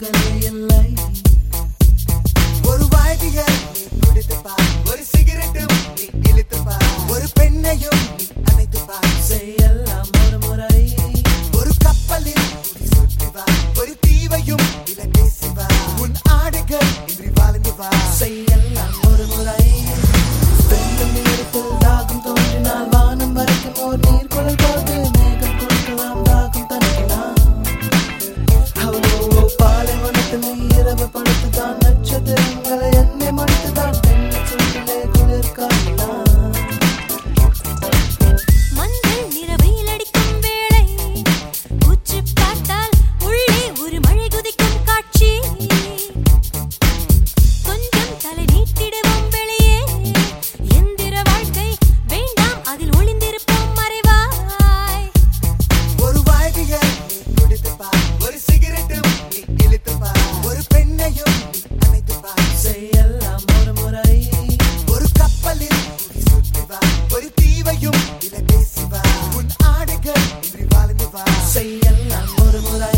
போகவே இல்லை. ஒரு வாட்டியை ஒரு சிகரெட் I'm not ahí.